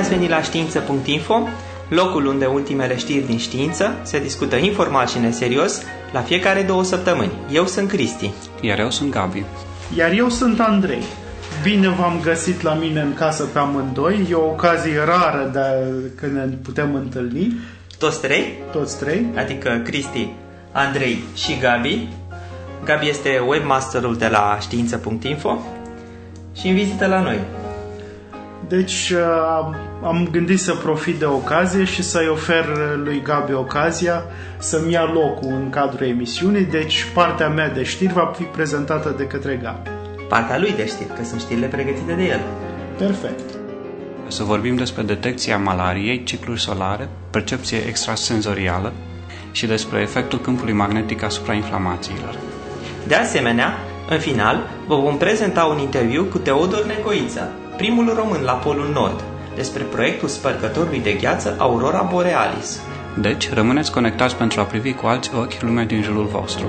Bine ați venit la știință.info, locul unde ultimele știri din știință se discută informal și neserios la fiecare două săptămâni. Eu sunt Cristi. Iar eu sunt Gabi. Iar eu sunt Andrei. Bine v-am găsit la mine în casă pe amândoi. E o ocazie rară de când ne putem întâlni. Toți trei, Toți trei. adică Cristi, Andrei și Gabi. Gabi este webmasterul de la știință.info și în vizită la noi. Deci uh, am gândit să profit de ocazie și să-i ofer lui Gabi ocazia să-mi ia locul în cadrul emisiunii. Deci partea mea de știri va fi prezentată de către Gabi. Partea lui de știri, că sunt știrile pregătite de el. Perfect. Să vorbim despre detecția malariei, cicluri solare, percepție extrasenzorială și despre efectul câmpului magnetic asupra inflamațiilor. De asemenea, în final, vă vom prezenta un interviu cu Teodor Necoiță, primul român la Polul Nord, despre proiectul spărcătorului de gheață Aurora Borealis. Deci, rămâneți conectați pentru a privi cu alți ochi lumea din jurul vostru.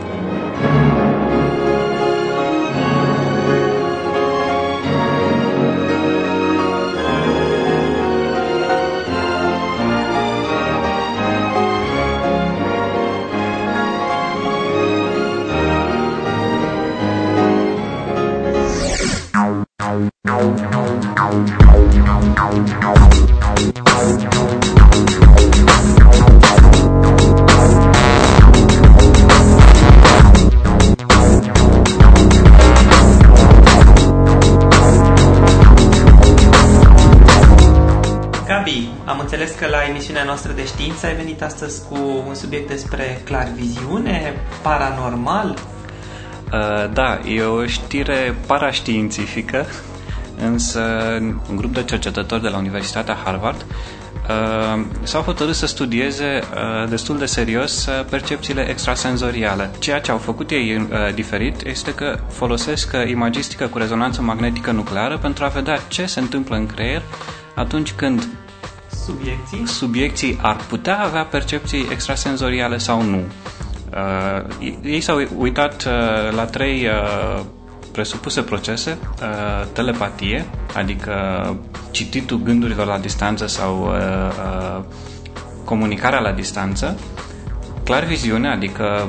Gabi, am înțeles că la emisiunea noastră de știință ai venit astăzi cu un subiect despre clarviziune, paranormal. Uh, da, e o știre paraștiințifică, însă un grup de cercetători de la Universitatea Harvard uh, s-au hotărât să studieze uh, destul de serios uh, percepțiile extrasenzoriale. Ceea ce au făcut ei uh, diferit este că folosesc uh, imagistică cu rezonanță magnetică nucleară pentru a vedea ce se întâmplă în creier atunci când Subiecții? subiecții ar putea avea percepții extrasenzoriale sau nu. Uh, ei s-au uitat uh, la trei uh, presupuse procese, uh, telepatie, adică cititul gândurilor la distanță sau uh, uh, comunicarea la distanță, clarviziune, adică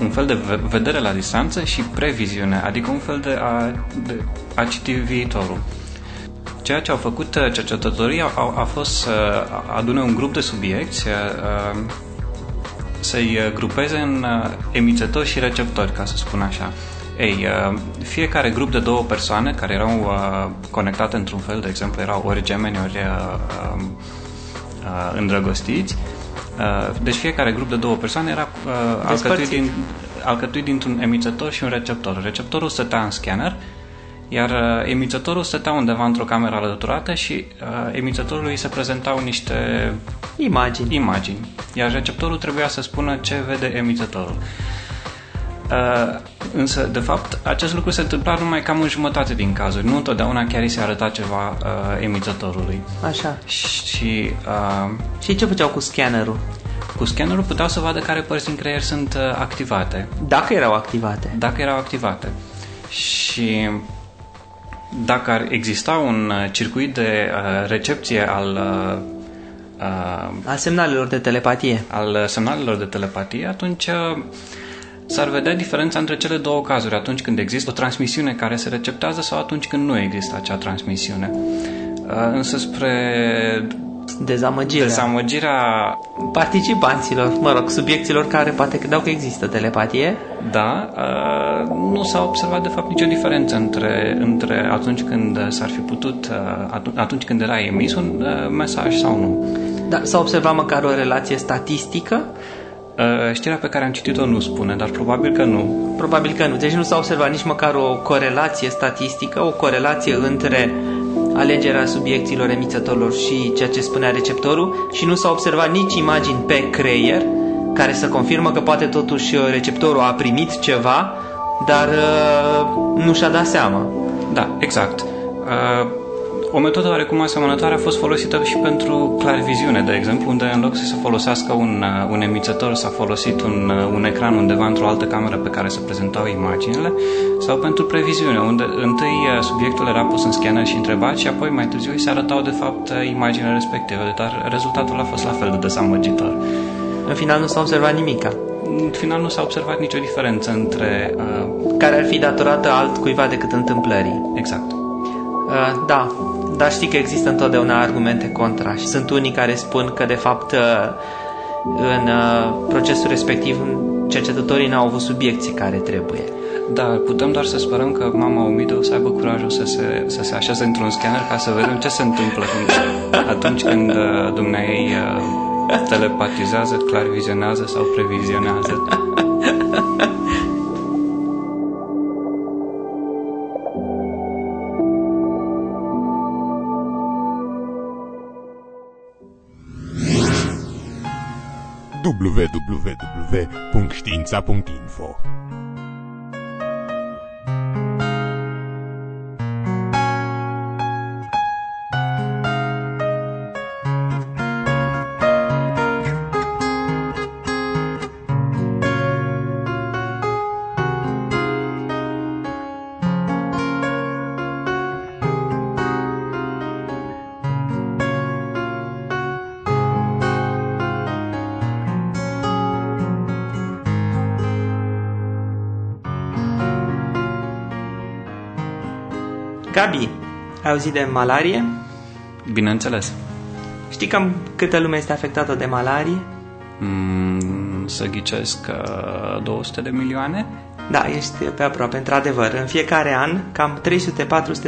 un fel de ve- vedere la distanță și previziune, adică un fel de a, de a citi viitorul. Ceea ce au făcut uh, cercetătorii au, a fost să adune un grup de subiecți, uh, uh, să-i uh, grupeze în uh, emițători și receptori, ca să spun așa. Ei, uh, fiecare grup de două persoane care erau uh, conectate într-un fel, de exemplu, erau ori gemeni, ori uh, um, uh, îndrăgostiți, uh, deci fiecare grup de două persoane era uh, alcătuit, Despărțit. din, alcătuit dintr-un emițător și un receptor. Receptorul stătea în scanner, iar uh, emițătorul stătea undeva într-o cameră alăturată și uh, emițătorului îi se prezentau niște Imagini. imagini, iar receptorul trebuia să spună ce vede emițătorul. Uh, însă, de fapt, acest lucru se întâmpla numai cam în jumătate din cazuri. Nu întotdeauna chiar îi se arăta ceva uh, emițătorului. Așa. Și uh, Și ce făceau cu scannerul? cu scannerul puteau să vadă care părți din creier sunt uh, activate, Dacă erau activate. dacă erau activate. Și dacă ar exista un uh, circuit de uh, recepție al, uh, uh, A semnalelor de telepatie. al uh, semnalelor de telepatie, atunci uh, s-ar vedea diferența între cele două cazuri, atunci când există o transmisiune care se receptează sau atunci când nu există acea transmisiune. Uh, Însă spre Dezamăgirea. dezamăgirea Participanților, mă rog, subiecților care poate credeau că există telepatie. Da, uh, nu s-a observat de fapt nicio diferență între, între atunci când s-ar fi putut, uh, atu- atunci când era emis un uh, mesaj sau nu. Dar s-a observat măcar o relație statistică? Uh, Știrea pe care am citit-o nu spune, dar probabil că nu. Probabil că nu. Deci nu s-a observat nici măcar o corelație statistică, o corelație între alegerea subiecților emițătorilor și ceea ce spunea receptorul și nu s-a observat nici imagini pe creier care să confirmă că poate totuși uh, receptorul a primit ceva, dar uh, nu și-a dat seama. Da, exact. Uh, o metodă oarecum asemănătoare a fost folosită și pentru clariviziune, de exemplu, unde în loc să se folosească un, uh, un emițător, s-a folosit un, uh, un ecran undeva într-o altă cameră pe care se prezentau imaginile, sau pentru previziune, unde întâi uh, subiectul era pus în scanner și întrebat și apoi mai târziu îi se arătau de fapt imaginile respective, dar rezultatul a fost la fel de dezamăgitor. În final nu s-a observat nimica. În final nu s-a observat nicio diferență între... Uh... Care ar fi datorată altcuiva decât întâmplării. Exact. Uh, da, dar știi că există întotdeauna argumente contra și sunt unii care spun că de fapt uh, în uh, procesul respectiv cercetătorii n-au avut subiecții care trebuie. Da, putem doar să sperăm că mama umidă o să aibă curajul să se, să se așeze într-un scanner ca să vedem ce se întâmplă când, atunci când uh, ei uh, telepatizează, clarvizionează sau previzionează. www.știința.info Gabi, ai auzit de malarie? Bineînțeles. Știi cam câtă lume este afectată de malarie? Mm, să ghicesc că 200 de milioane? Da, ești pe aproape, într-adevăr. În fiecare an, cam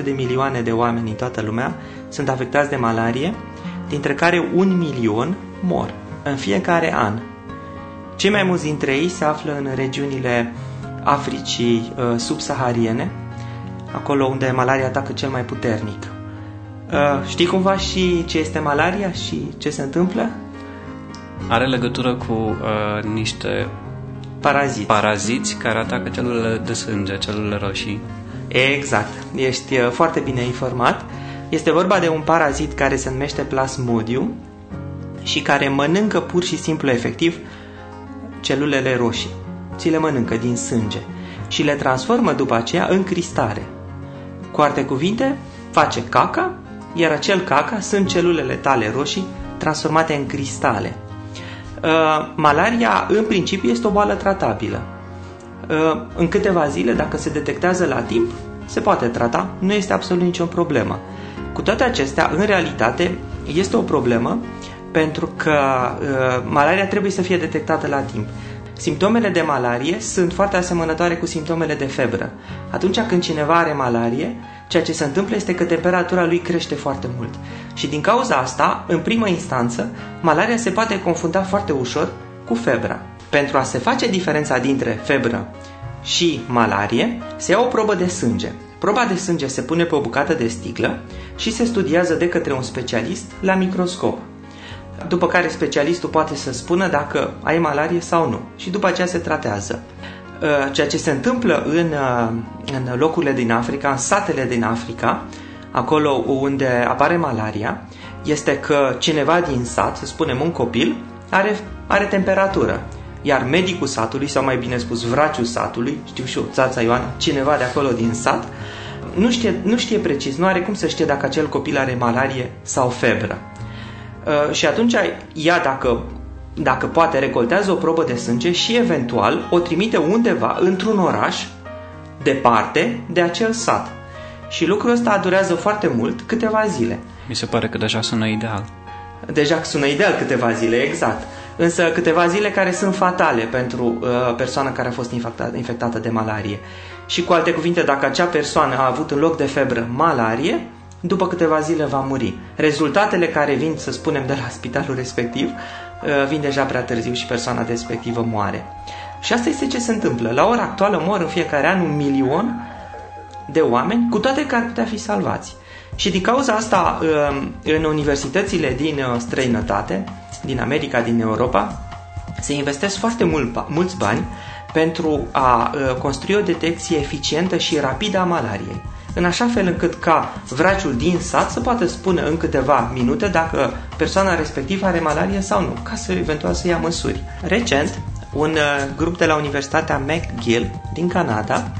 300-400 de milioane de oameni în toată lumea sunt afectați de malarie, dintre care un milion mor în fiecare an. Cei mai mulți dintre ei se află în regiunile Africii uh, subsahariene, acolo unde malaria atacă cel mai puternic. Uh, știi cumva și ce este malaria și ce se întâmplă? Are legătură cu uh, niște paraziți. paraziți care atacă celulele de sânge, celulele roșii. Exact, ești uh, foarte bine informat. Este vorba de un parazit care se numește plasmodiu și care mănâncă pur și simplu efectiv celulele roșii. Ți le mănâncă din sânge și le transformă după aceea în cristale. Cu alte cuvinte, face caca, iar acel caca sunt celulele tale roșii transformate în cristale. Uh, malaria, în principiu, este o boală tratabilă. Uh, în câteva zile, dacă se detectează la timp, se poate trata, nu este absolut nicio problemă. Cu toate acestea, în realitate, este o problemă pentru că uh, malaria trebuie să fie detectată la timp. Simptomele de malarie sunt foarte asemănătoare cu simptomele de febră. Atunci când cineva are malarie, ceea ce se întâmplă este că temperatura lui crește foarte mult. Și din cauza asta, în primă instanță, malaria se poate confunda foarte ușor cu febra. Pentru a se face diferența dintre febră și malarie, se ia o probă de sânge. Proba de sânge se pune pe o bucată de sticlă și se studiază de către un specialist la microscop după care specialistul poate să spună dacă ai malarie sau nu și după aceea se tratează. Uh, ceea ce se întâmplă în, uh, în locurile din Africa, în satele din Africa, acolo unde apare malaria, este că cineva din sat, să spunem un copil, are, are temperatură. Iar medicul satului, sau mai bine spus vraciul satului, știu și eu, țața Ioana, cineva de acolo din sat, nu știe, nu știe precis, nu are cum să știe dacă acel copil are malarie sau febră. Uh, și atunci ea, dacă, dacă poate, recoltează o probă de sânge și eventual o trimite undeva într-un oraș departe de acel sat. Și lucrul ăsta durează foarte mult, câteva zile. Mi se pare că deja sună ideal. Deja sună ideal câteva zile, exact. Însă câteva zile care sunt fatale pentru uh, persoana care a fost infectată, infectată de malarie. Și cu alte cuvinte, dacă acea persoană a avut în loc de febră malarie, după câteva zile va muri. Rezultatele care vin, să spunem, de la spitalul respectiv, uh, vin deja prea târziu și persoana respectivă moare. Și asta este ce se întâmplă. La ora actuală mor în fiecare an un milion de oameni, cu toate că ar putea fi salvați. Și din cauza asta, uh, în universitățile din uh, străinătate, din America, din Europa, se investesc foarte mult, mulți bani pentru a construi o detecție eficientă și rapidă a malariei. În așa fel încât ca vraciul din sat să poată spune în câteva minute dacă persoana respectivă are malarie sau nu, ca să eventual să ia măsuri. Recent, un uh, grup de la Universitatea McGill din Canada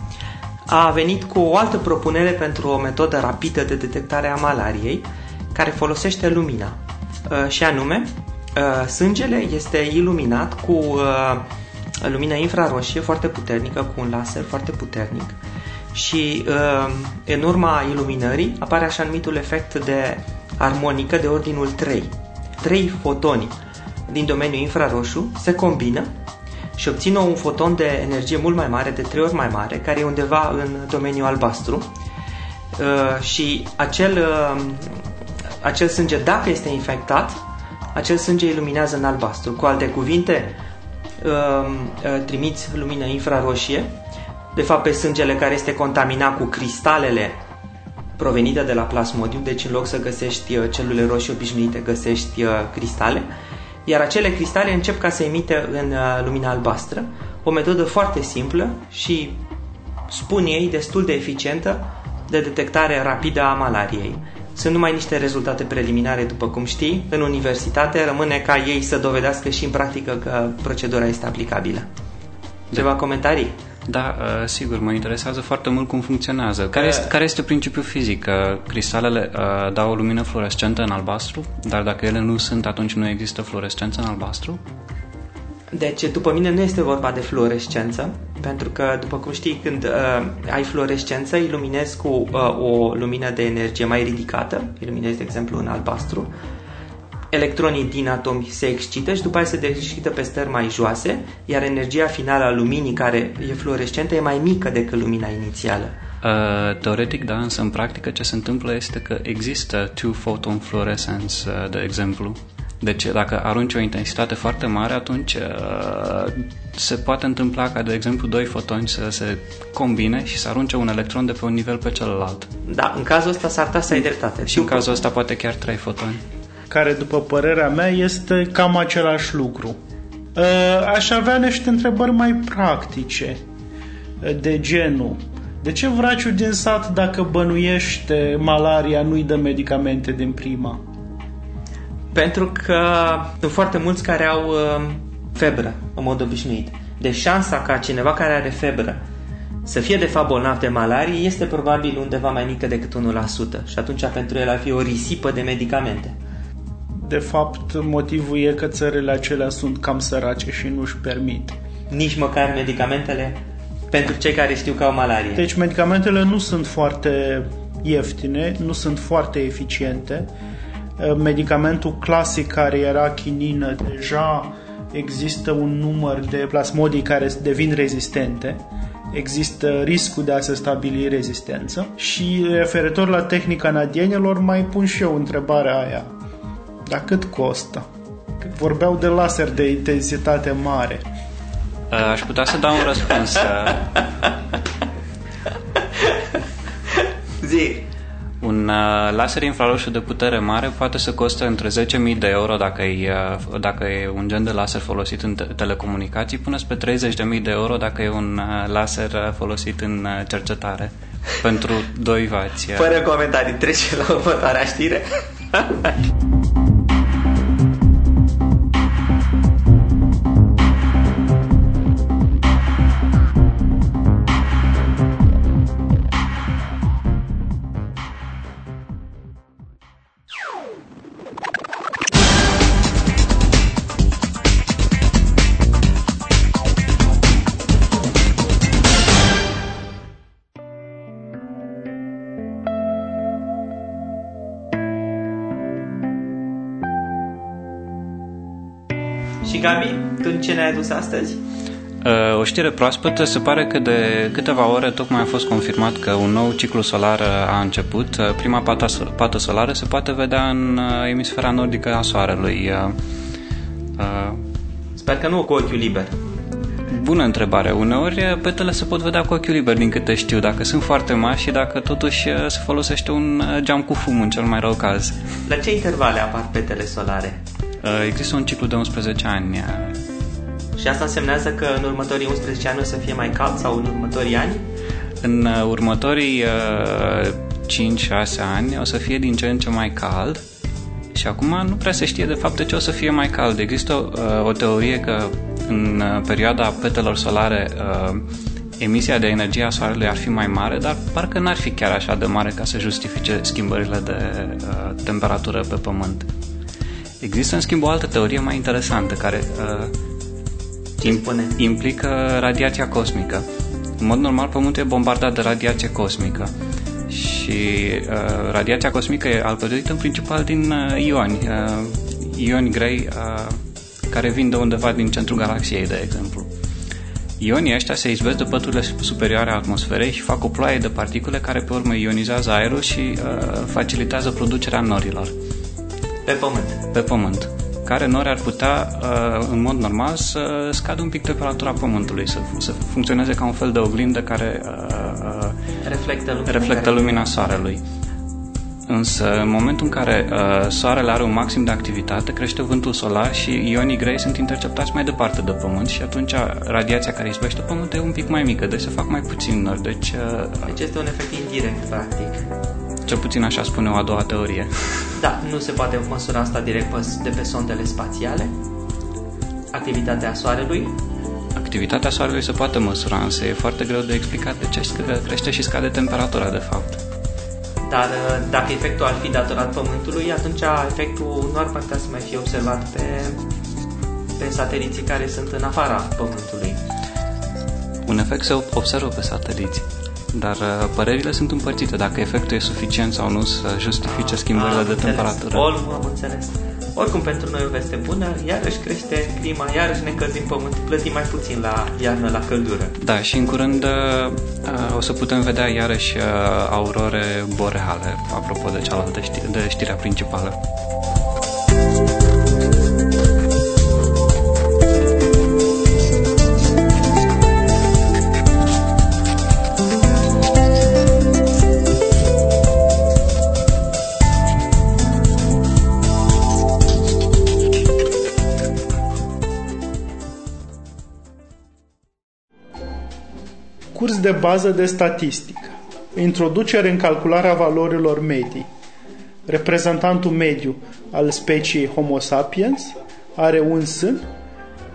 a venit cu o altă propunere pentru o metodă rapidă de detectare a malariei care folosește lumina. Uh, și anume, uh, sângele este iluminat cu lumină infraroșie foarte puternică, cu un laser foarte puternic și în urma iluminării apare așa numitul efect de armonică de ordinul 3. Trei fotoni din domeniul infraroșu se combină și obțină un foton de energie mult mai mare, de trei ori mai mare, care e undeva în domeniul albastru uh, și acel, uh, acel sânge, dacă este infectat, acel sânge iluminează în albastru. Cu alte cuvinte, uh, trimiți lumină infraroșie, de fapt pe sângele care este contaminat cu cristalele provenite de la plasmodium, deci în loc să găsești celule roșii obișnuite, găsești cristale, iar acele cristale încep ca să emite în uh, lumina albastră. O metodă foarte simplă și, spun ei, destul de eficientă de detectare rapidă a malariei. Sunt numai niște rezultate preliminare, după cum știi. În universitate rămâne ca ei să dovedească și în practică că procedura este aplicabilă. Ceva comentarii? Da, uh, sigur, mă interesează foarte mult cum funcționează. Care este, care este principiul fizic? Cristalele uh, dau o lumină fluorescentă în albastru, dar dacă ele nu sunt, atunci nu există fluorescență în albastru? Deci, după mine, nu este vorba de fluorescență, pentru că, după cum știi, când uh, ai fluorescență, iluminezi cu uh, o lumină de energie mai ridicată, iluminezi, de exemplu, în albastru, electronii din atomi se excită și după aceea se deschită pe stări mai joase, iar energia finală a luminii care e fluorescentă e mai mică decât lumina inițială. Uh, teoretic, da, însă în practică ce se întâmplă este că există two-photon fluorescence, uh, de exemplu. Deci dacă arunci o intensitate foarte mare, atunci uh, se poate întâmpla ca, de exemplu, doi fotoni să se combine și să arunce un electron de pe un nivel pe celălalt. Da, în cazul ăsta s-ar putea să ai dreptate. Și în cazul ăsta poate chiar trei fotoni care, după părerea mea, este cam același lucru. Ă, aș avea niște întrebări mai practice, ă, de genul, de ce vraciul din sat, dacă bănuiește malaria, nu-i dă medicamente din prima? Pentru că sunt foarte mulți care au ă, febră, în mod obișnuit. Deci șansa ca cineva care are febră să fie de fapt bolnav de malarie este probabil undeva mai mică decât 1% și atunci pentru el ar fi o risipă de medicamente de fapt, motivul e că țările acelea sunt cam sărace și nu își permit. Nici măcar medicamentele pentru cei care știu că au malarie. Deci medicamentele nu sunt foarte ieftine, nu sunt foarte eficiente. Medicamentul clasic care era chinină, deja există un număr de plasmodii care devin rezistente există riscul de a se stabili rezistență și referitor la tehnica canadienilor mai pun și eu întrebarea aia. Dar cât costă? Vorbeau de laser de intensitate mare. Uh, aș putea să dau un răspuns. Zi. Un uh, laser infraroșu de putere mare poate să coste între 10.000 de euro dacă e, uh, dacă e un gen de laser folosit în te- telecomunicații până spre 30.000 de euro dacă e un uh, laser uh, folosit în uh, cercetare pentru 2 vați. Fără comentarii, trece la următoarea știre. Gabi, tu ce ne-ai adus astăzi? Uh, o știre proaspătă, se pare că de câteva ore tocmai a fost confirmat că un nou ciclu solar a început. Uh, prima pată solară se poate vedea în uh, emisfera nordică a Soarelui. Sper că nu cu ochiul liber. Bună întrebare. Uneori petele se pot vedea cu ochiul liber, din câte știu, dacă sunt foarte mari și dacă totuși se folosește un geam cu fum în cel mai rău caz. La ce intervale apar petele solare? Uh, există un ciclu de 11 ani. Și asta însemnează că în următorii 11 ani o să fie mai cald sau în următorii ani? În uh, următorii uh, 5-6 ani o să fie din ce în ce mai cald și acum nu prea se știe de fapt de ce o să fie mai cald. Există uh, o teorie că în uh, perioada petelor solare uh, emisia de energie a Soarelui ar fi mai mare, dar parcă n-ar fi chiar așa de mare ca să justifice schimbările de uh, temperatură pe Pământ. Există, în schimb, o altă teorie mai interesantă care uh, spune? implică radiația cosmică. În mod normal, Pământul e bombardat de radiație cosmică și uh, radiația cosmică e alcătuită în principal din uh, ioni, uh, ioni grei uh, care vin de undeva din centrul galaxiei, de exemplu. Ionii ăștia se izbesc de păturile superioare a atmosferei și fac o ploaie de particule care pe urmă ionizează aerul și uh, facilitează producerea norilor. Pe pământ. Pe pământ. Care nori ar putea, uh, în mod normal, să scadă un pic temperatura pământului, să, să funcționeze ca un fel de oglindă care uh, uh reflectă lumina, reflectă lumina soarelui. Însă, în momentul în care uh, soarele are un maxim de activitate, crește vântul solar și ionii grei sunt interceptați mai departe de Pământ și atunci radiația care izbește Pământul e un pic mai mică, deci se fac mai puțin nori. Deci, uh, deci este un efect indirect, practic. Cel puțin așa spune o a doua teorie. Da, nu se poate măsura asta direct de pe sondele spațiale. Activitatea Soarelui. Activitatea Soarelui se poate măsura, însă e foarte greu de explicat de ce crește și scade temperatura, de fapt. Dar uh, dacă efectul ar fi datorat Pământului, atunci efectul nu ar putea să mai fie observat pe, pe sateliții care sunt în afara Pământului. Un efect se observă pe sateliți, dar uh, părerile sunt împărțite dacă efectul e suficient sau nu să justifice ah, schimbările de temperatură. Ol, am înțeles. Oricum, pentru noi o veste bună, iarăși crește clima, iarăși ne căzim pământ, plătim mai puțin la iarnă, la căldură. Da, și în curând uh, o să putem vedea iarăși uh, aurore boreale, apropo de cealaltă știre, de știrea principală. Curs de bază de statistică. Introducere în calcularea valorilor medii. Reprezentantul mediu al speciei Homo sapiens are un sân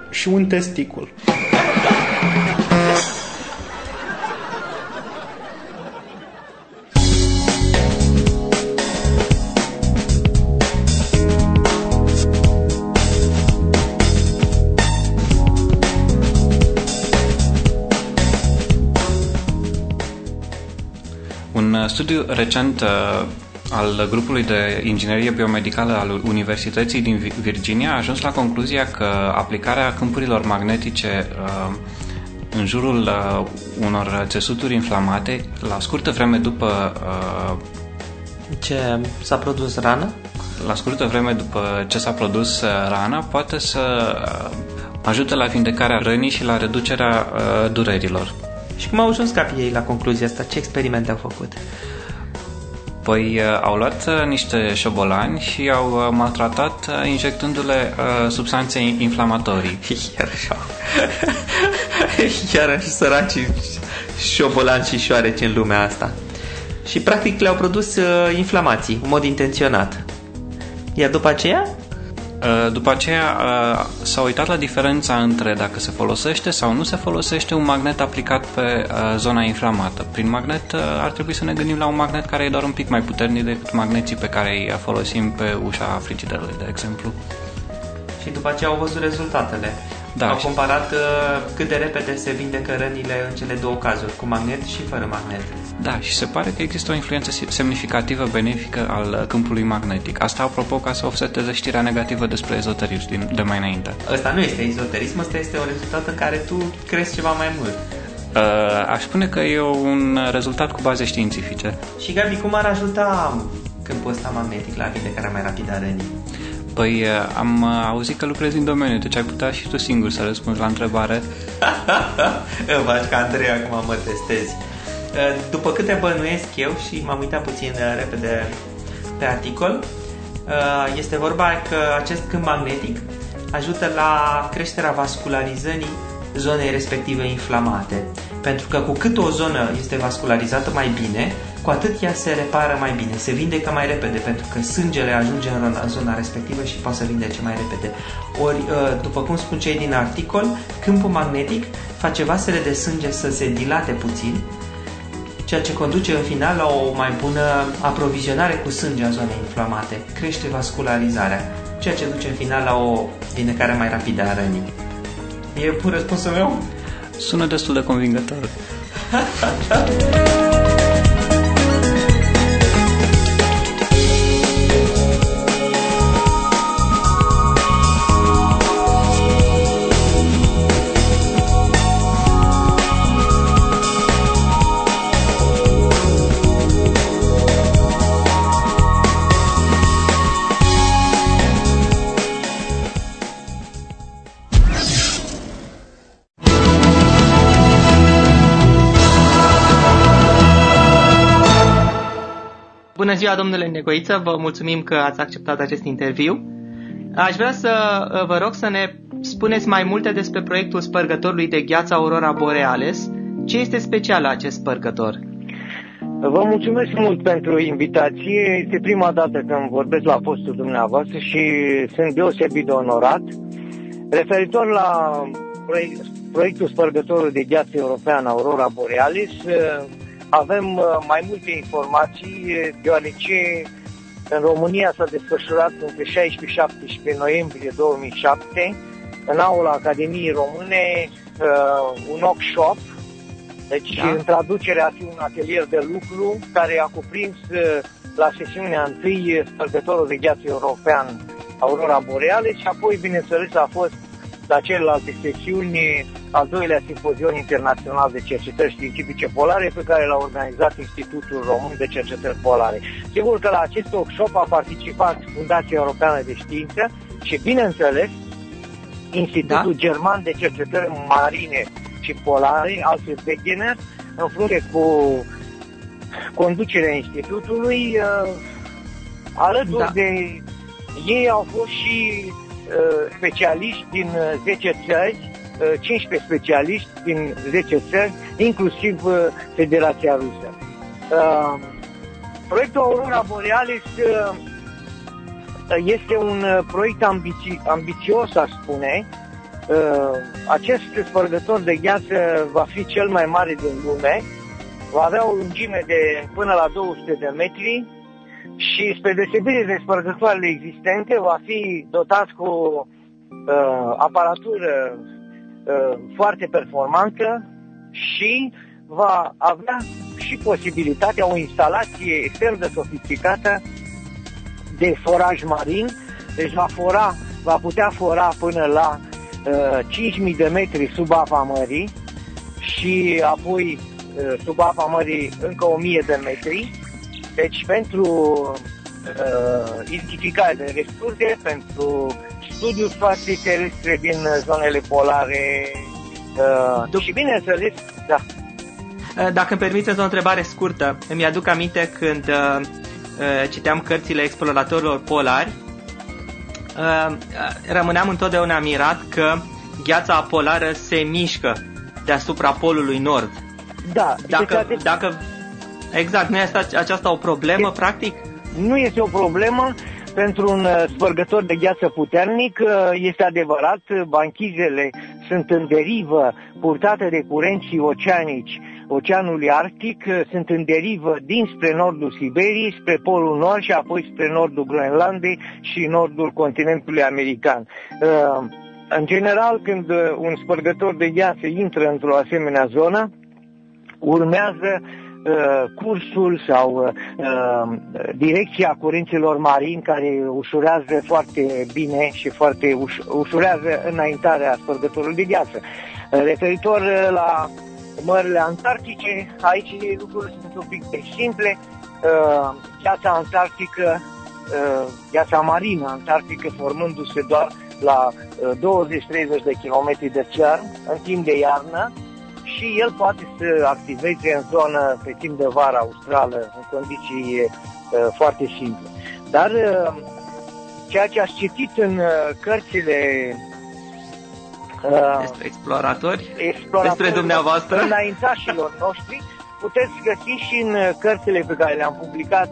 și un testicul. Studiu recent uh, al grupului de inginerie biomedicală al Universității din Virginia a ajuns la concluzia că aplicarea câmpurilor magnetice uh, în jurul uh, unor țesuturi inflamate, la scurtă vreme după ce s-a produs rană? La scurtă vreme după ce s-a produs rana, poate să ajute la vindecarea rănii și la reducerea durerilor. Și cum au ajuns capii ei la concluzia asta? Ce experimente au făcut? Păi uh, au luat uh, niște șobolani și au uh, maltratat injectându-le substanțe inflamatorii. Iarăși au. Iarăși săraci șobolani și șoareci în lumea asta. Și practic le-au produs inflamații, în mod intenționat. Iar după aceea Uh, după aceea uh, s-a uitat la diferența între dacă se folosește sau nu se folosește un magnet aplicat pe uh, zona inflamată. Prin magnet ar trebui să ne gândim la un magnet care e doar un pic mai puternic decât magneții pe care îi folosim pe ușa frigiderului, de exemplu. Și după aceea au văzut rezultatele. Da, Au comparat și... cât de repede se vindecă rănile în cele două cazuri, cu magnet și fără magnet. Da, și se pare că există o influență semnificativă benefică al câmpului magnetic. Asta apropo ca să offseteze știrea negativă despre ezoterism din, de mai înainte. Ăsta nu este ezoterism, ăsta este un rezultat în care tu crezi ceva mai mult. Uh, aș spune că e un rezultat cu baze științifice. Și Gabi, cum ar ajuta câmpul ăsta magnetic la vindecarea mai rapidă a rănii? Păi uh, am uh, auzit că lucrezi în domeniu, deci ai putea și tu singur să răspunzi la întrebare. Îmi faci ca Andrei acum mă testezi. Uh, după câte bănuiesc eu și m-am uitat puțin repede pe articol, este vorba că acest câmp magnetic ajută la creșterea vascularizării zonei respective inflamate. Pentru că cu cât o zonă este vascularizată mai bine, cu atât ea se repară mai bine, se vindecă mai repede, pentru că sângele ajunge în zona respectivă și poate să vindece mai repede. Ori, uh, după cum spun cei din articol, câmpul magnetic face vasele de sânge să se dilate puțin, ceea ce conduce în final la o mai bună aprovizionare cu sânge a zonei inflamate, crește vascularizarea, ceea ce duce în final la o vindecare mai rapidă a rănii. E pur răspunsul meu? Sună destul de convingător. ziua, domnule Negoiță, vă mulțumim că ați acceptat acest interviu. Aș vrea să uh, vă rog să ne spuneți mai multe despre proiectul spărgătorului de gheață Aurora Borealis. Ce este special acest spărgător? Vă mulțumesc mult pentru invitație. Este prima dată când vorbesc la postul dumneavoastră și sunt deosebit de onorat. Referitor la proiectul spărgătorului de gheață european Aurora Borealis, avem uh, mai multe informații, deoarece în România s-a desfășurat între 16 și 17 noiembrie 2007 în aula Academiei Române uh, un workshop, deci da. în traducere a fi un atelier de lucru care a cuprins uh, la sesiunea întâi spărgătorul de gheață european Aurora Boreale și apoi, bineînțeles, a fost la celelalte sesiuni al doilea simpozion internațional de cercetări științifice polare pe care l-a organizat Institutul Român de Cercetări Polare. Sigur că la acest workshop a participat Fundația Europeană de Știință și, bineînțeles, Institutul da? German de Cercetări Marine și Polare, Alfred Wegener, în frunte cu conducerea Institutului, uh, alături da. de ei au fost și Uh, specialiști din 10 uh, țări, 15 uh, specialiști din 10 țări, inclusiv Federația Rusă. Proiectul Aurora Borealis este un proiect ambici- ambițios, aș spune. Acest spărgător de gheață va fi cel mai mare din lume, va avea o lungime de până la 200 de metri, și spre deosebire de spărgătoarele existente, va fi dotat cu uh, aparatură uh, foarte performantă și va avea și posibilitatea, o instalație extrem de sofisticată de foraj marin, deci va, fora, va putea fora până la uh, 5.000 de metri sub apa mării și apoi uh, sub apa mării încă 1.000 de metri. Deci pentru uh, identificare de resurse, pentru studiul spației terestre din zonele polare uh, și bineînțeles, da. Uh, dacă îmi permiteți o întrebare scurtă, îmi aduc aminte când uh, uh, citeam cărțile exploratorilor polari, uh, rămâneam întotdeauna mirat că gheața polară se mișcă deasupra polului nord. Da. Dacă, dacă Exact, nu este aceasta o problemă, e, practic? Nu este o problemă. Pentru un uh, spărgător de gheață puternic, uh, este adevărat, banchizele sunt în derivă purtate de curenții oceanici Oceanului Arctic, uh, sunt în derivă dinspre nordul Siberiei, spre polul nord și apoi spre nordul Groenlandei și nordul continentului american. În general, când un spărgător de gheață intră într-o asemenea zonă, urmează Uh, cursul sau uh, uh, direcția curenților marini care ușurează foarte bine și foarte uș- ușurează înaintarea spărgătorului de gheață. Referitor la mările antarctice, aici lucrurile sunt un pic mai simple. Gheața antarctică, gheața marină antarctică formându-se doar la 20-30 de kilometri de cer în timp de iarnă, și el poate să activeze în zonă pe timp de vară australă, în condiții uh, foarte simple. Dar uh, ceea ce ați citit în uh, cărțile uh, despre exploratori, exploratori despre dumneavoastră. Înaintașilor noștri, puteți găsi și în cărțile pe care le-am publicat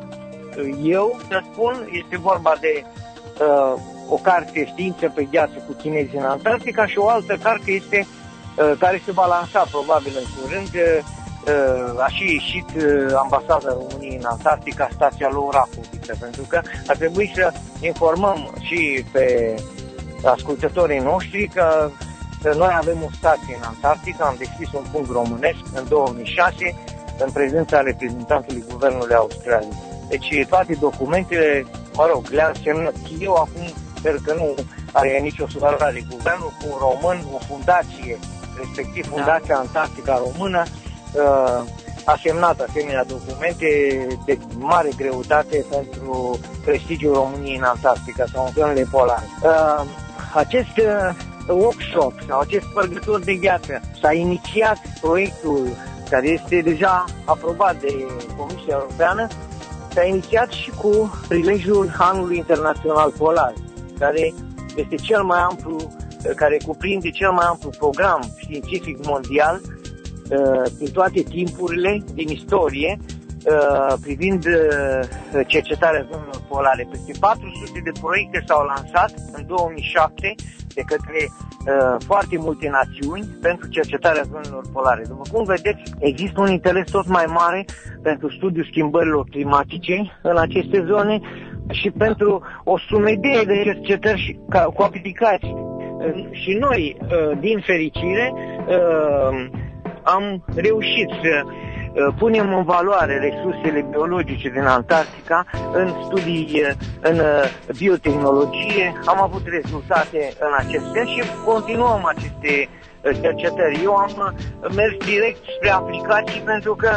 eu, să spun, este vorba de uh, o carte știință pe gheață cu chinezi în Antarctica și o altă carte este uh, care se va lansa probabil în curând. Uh, uh, a și ieșit uh, ambasada României în Antarctica, stația lui Rapoviță, pentru că ar trebui să informăm și pe ascultătorii noștri că noi avem o stație în Antarctica, am deschis un punct românesc în 2006 în prezența reprezentantului Guvernului Australiei. Deci toate documentele, mă rog, le-am semnat eu acum, sper că nu are nicio supărare. Guvernul cu un român, o fundație, respectiv da. Fundația da. Antarctica Română, uh, a semnat asemenea documente de mare greutate pentru prestigiul României în Antarctica sau în zonele polare. Uh, acest uh, workshop sau acest spărgător de gheață s-a inițiat proiectul care este deja aprobat de Comisia Europeană, s-a inițiat și cu prilejul Anului Internațional Polar, care este cel mai amplu, care cuprinde cel mai amplu program științific mondial din uh, toate timpurile din istorie uh, privind uh, cercetarea zonelor polare. Peste 400 de proiecte s-au lansat în 2007 de către uh, foarte multe națiuni pentru cercetarea zonelor polare. După cum vedeți, există un interes tot mai mare pentru studiul schimbărilor climatice în aceste zone și pentru o sumedenie de cercetări cu aplicații. Și noi, uh, din fericire, uh, am reușit să uh, punem în valoare resursele biologice din Antarctica în studii în uh, biotehnologie. Am avut rezultate în acest sens și continuăm aceste uh, cercetări. Eu am mers direct spre aplicații pentru că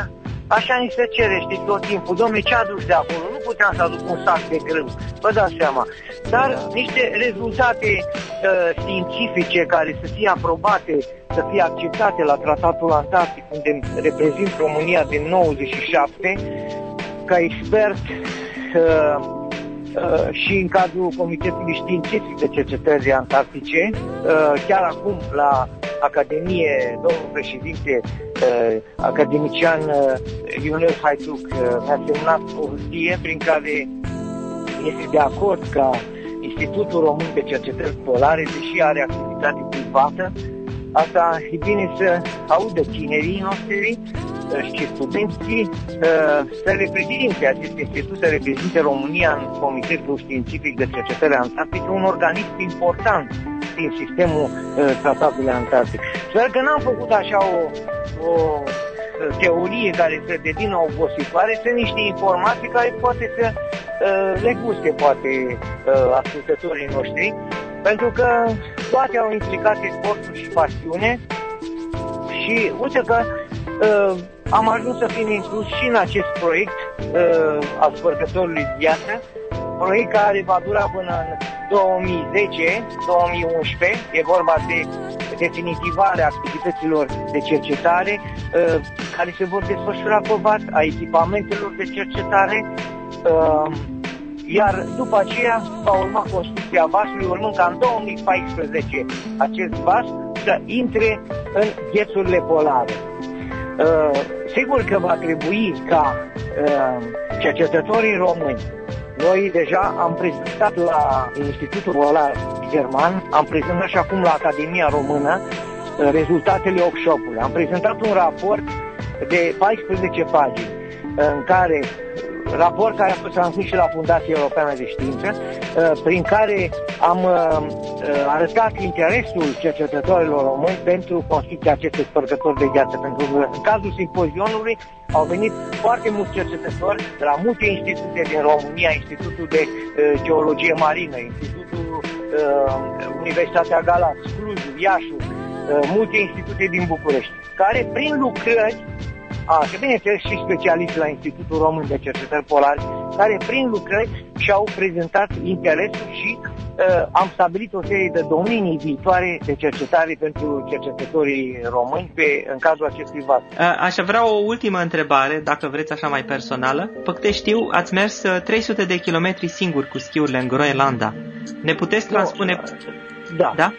Așa ni se cere, știți, tot timpul. Domne, ce aduci de acolo? Nu puteam să aduc un sac de grâu, vă dați seama. Dar niște rezultate uh, științifice care să fie aprobate, să fie acceptate la Tratatul Antarctic, unde reprezint România din 97, ca expert uh, uh, și în cadrul Comitetului Științific de Cercetări Antarctice, uh, chiar acum la Academie, domnul președinte uh, academician uh, Ionel Haituc uh, mi-a semnat o hârtie prin care este de acord ca Institutul Român de Cercetări Polare, deși are activitate privată, asta e bine să audă tinerii noștri și studenții să reprezinte acest institut, să reprezinte România în Comitetul Științific de Cercetare. Antarctică, un organism important din sistemul tratatului Antarctic. Sper că n-am făcut așa o, o teorie care să devină obositoare, sunt niște informații care poate să uh, le guste, poate, uh, ascultătorii noștri, pentru că toate au implicat efortul și pasiune și uite că uh, am ajuns să fim inclus și în acest proiect uh, al spărcătorului viață, proiect care va dura până în 2010-2011. E vorba de definitivarea activităților de cercetare uh, care se vor desfășura pe bază a echipamentelor de cercetare, uh, iar după aceea va urma construcția vasului, urmând ca în 2014 acest vas să intre în ghețurile polare. Uh, sigur că va trebui ca uh, cercetătorii români noi deja am prezentat la Institutul Polar German, am prezentat și acum la Academia Română uh, rezultatele workshop-ului. Am prezentat un raport de 14 pagini în care raport care a fost transmis și la Fundația Europeană de Știință, uh, prin care am uh, uh, arătat interesul cercetătorilor români pentru construcția acestui spărcători de gheață. Pentru că în cazul simpozionului au venit foarte mulți cercetători de la multe institute din România, Institutul de Geologie Marină, Institutul Universitatea Galați, Clujul, Iașu, multe institute din București, care prin lucrări a, și bineînțeles și specialiști la Institutul Român de Cercetări Polare, care prin lucrări și-au prezentat interesul și uh, am stabilit o serie de domenii viitoare de cercetare pentru cercetătorii români pe, în cazul acestui vas. Aș vrea o ultimă întrebare, dacă vreți așa mai personală. Pe câte știu, ați mers 300 uh, de kilometri singuri cu schiurile în Groenlanda. Ne puteți transpune... Da. Da?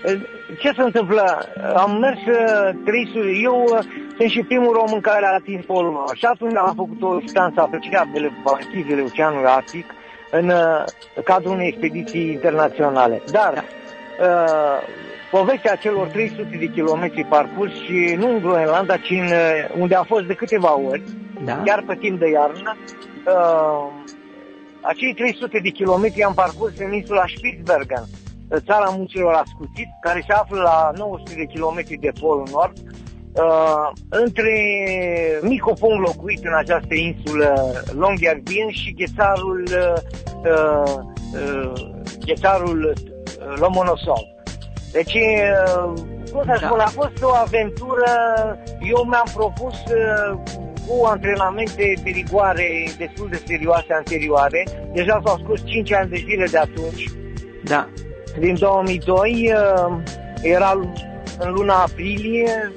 Ce se întâmplă? Am mers uh, 300, eu uh, sunt și primul român care a atins polul nord. Și atunci am făcut o distanță apreciabilă pe archivele Oceanului Arctic în uh, cadrul unei expediții internaționale. Dar uh, povestea celor 300 de kilometri parcurs și nu în Groenlanda, ci în, uh, unde a fost de câteva ori, Da? chiar pe timp de iarnă, uh, acei 300 de kilometri am parcurs în insula Spitsbergen, țara munților ascuțit, care se află la 900 de kilometri de polul nord, uh, între micul punct locuit în această insulă, Longyearbyen și ghețarul, uh, uh, uh, ghețarul uh, Lomonosov. Deci, uh, cum să Da. spun, a fost o aventură, eu mi-am propus uh, cu antrenamente de rigoare destul de serioase anterioare. Deja s-au scos 5 ani de zile de atunci. Da. Din 2002 uh, era în luna aprilie,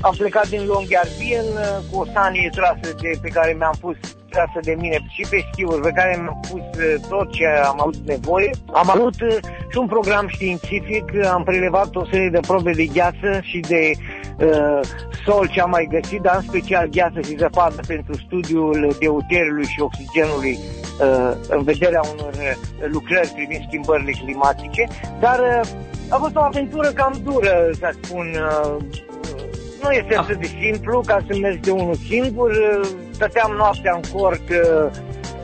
am plecat din Longyearbyen uh, cu o sanie trasă de, pe care mi-am pus trasă de mine și pe schiuri pe care mi-am pus uh, tot ce am avut nevoie. Am avut uh, și un program științific, uh, am prelevat o serie de probe de gheață și de uh, sol ce am mai găsit, dar în special gheață și zăpadă pentru studiul deuteriului și oxigenului uh, în vederea unor uh, lucrări privind schimbările climatice, dar uh, a fost o aventură cam dură, să spun. uh, Nu este Ah. atât de simplu ca să mergi de unul singur. uh, Stăteam noaptea în cort uh,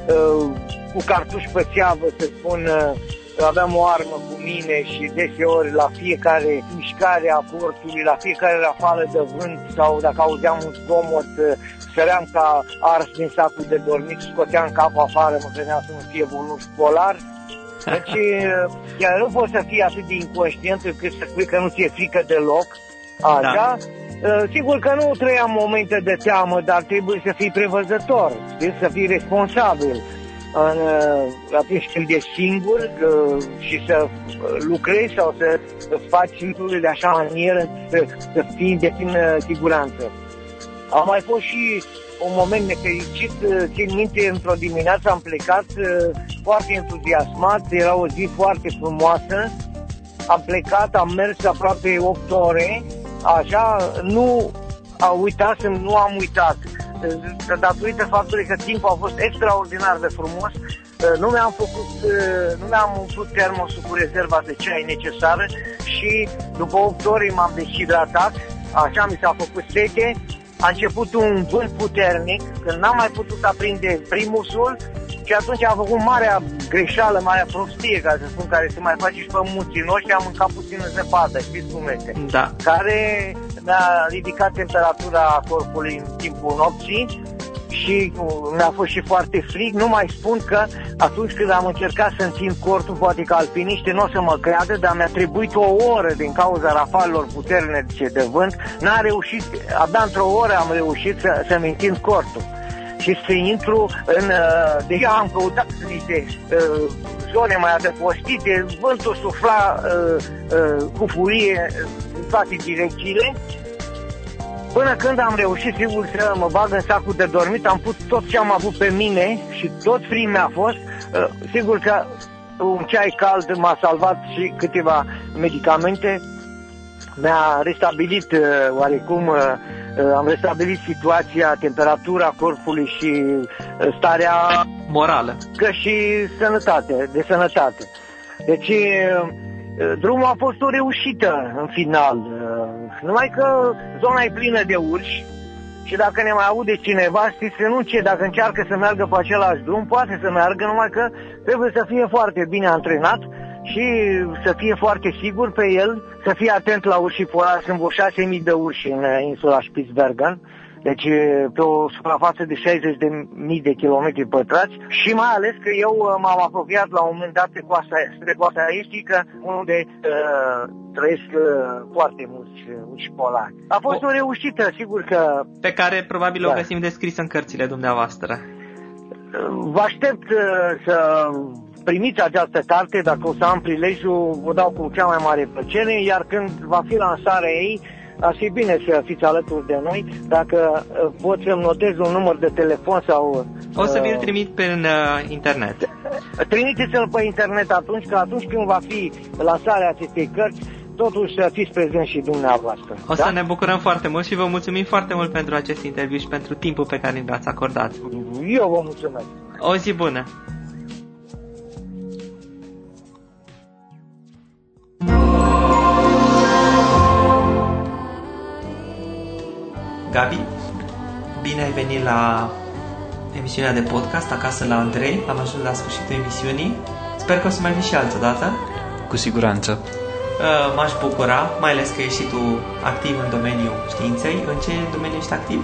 uh, cu cartuși pe țeavă, să spun, uh, aveam o armă cu mine și deseori la fiecare mișcare a cortului, la fiecare rafală de vânt sau dacă auzeam un zgomot, uh, săream ca ars din sacul de dormit, scoteam capul afară, mă gândeam să nu fie bunul polar. Deci, uh, chiar nu poți să fii atât de inconștient încât să spui că nu ți-e frică deloc. Așa. Uh, Sigur că nu trăiam momente de teamă, dar trebuie să fii prevăzător, știi? să fii responsabil în, uh, atunci când ești singur uh, și să uh, lucrezi sau să faci lucrurile de așa manieră să, să fii de plină siguranță. A mai fost și un moment nefericit, uh, țin minte, într-o dimineață am plecat uh, foarte entuziasmat, era o zi foarte frumoasă, am plecat, am mers aproape 8 ore, așa, nu a uitasem, nu am uitat. Uh, Datorită faptului că timpul a fost extraordinar de frumos, uh, nu mi-am făcut, uh, nu mi-am umplut termosul cu rezerva de ceai necesară și după 8 ore m-am deshidratat, așa mi s-a făcut sete, a început un vânt puternic, când n-am mai putut aprinde primusul și atunci am făcut marea greșeală, marea prostie, ca să spun, care se mai face și pe munții noștri, am mâncat puțin în zăpadă, știți cum este Da. care mi-a ridicat temperatura corpului în timpul nopții și uh, mi-a fost și foarte frig. Nu mai spun că atunci când am încercat să întind cortul, poate că alpiniștii nu o să mă creadă, dar mi-a trebuit o oră din cauza rafalelor puternice de vânt. N-a reușit, abia într-o oră am reușit să, să-mi întind cortul și să intru în... Uh, deja am căutat niște uh, zone mai adăpostite, vântul sufla uh, uh, cu furie în toate direcțiile, până când am reușit, sigur, să mă bag în sacul de dormit, am pus tot ce am avut pe mine și tot frig mi-a fost. Uh, sigur că un ceai cald m-a salvat și câteva medicamente, mi-a restabilit uh, oarecum, uh, uh, am restabilit situația, temperatura corpului și uh, starea Morală. că și sănătate, de sănătate. Deci uh, drumul a fost o reușită în final. Uh, Numai că zona e plină de urși și dacă ne mai aude cineva, știți să nu ce, dacă încearcă să meargă pe același drum, poate să meargă, numai că trebuie să fie foarte bine antrenat și să fie foarte sigur pe el, să fie atent la urși polari. Sunt vreo 6.000 de urși în uh, insula Spitsbergen, deci uh, pe o suprafață de 60.000 de kilometri pătrați și mai ales că eu uh, m-am apropiat la un moment dat de coasta, spre coasta estică, unde uh, trăiesc uh, foarte mulți uh, urși polari. A fost o reușită, sigur că Pe care probabil o Da. găsim descrisă în cărțile dumneavoastră. Vă aștept uh, să primiți această carte, dacă o să am prilejul, vă dau cu cea mai mare plăcere, iar când va fi lansarea ei, ar fi bine să fiți alături de noi. Dacă uh, pot să-mi notez un număr de telefon sau... O să vi-l uh, trimit pe în, uh, internet. Trimiteți-l pe internet atunci, că atunci când va fi lansarea acestei cărți, totuși să fiți prezenți și dumneavoastră. O să ne bucurăm foarte mult și vă mulțumim foarte mult pentru acest interviu și pentru timpul pe care ni l-ați acordat. Eu vă mulțumesc. O zi bună! Gabi, bine ai venit la emisiunea de podcast Acasă la Andrei. Am ajuns la sfârșitul emisiunii. Sper că o să mai vii și altă dată. Cu siguranță. Uh, M-aș bucura, mai ales că ești și tu activ în domeniul științei. În ce domeniu ești activ?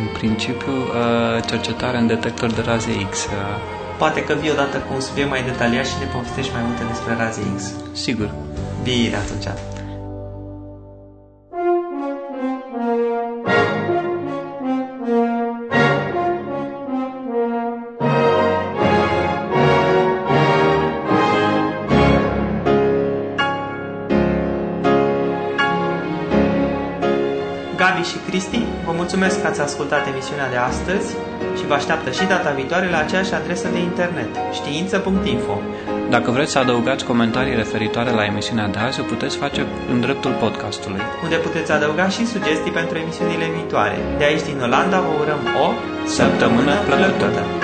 În principiu, uh, cercetare în detector de raze X. uh, Poate că vii odată cu un subiect mai detaliat și ne povestești mai multe despre raze X. Sigur. Bine atunci. Mulțumesc că ați ascultat emisiunea de astăzi și vă așteaptă și data viitoare la aceeași adresă de internet, știință.info. Dacă vreți să adăugați comentarii referitoare la emisiunea de azi, o puteți face în dreptul podcastului. unde puteți adăuga și sugestii pentru emisiunile viitoare. De aici din Olanda vă urăm o Săptămână plăcută!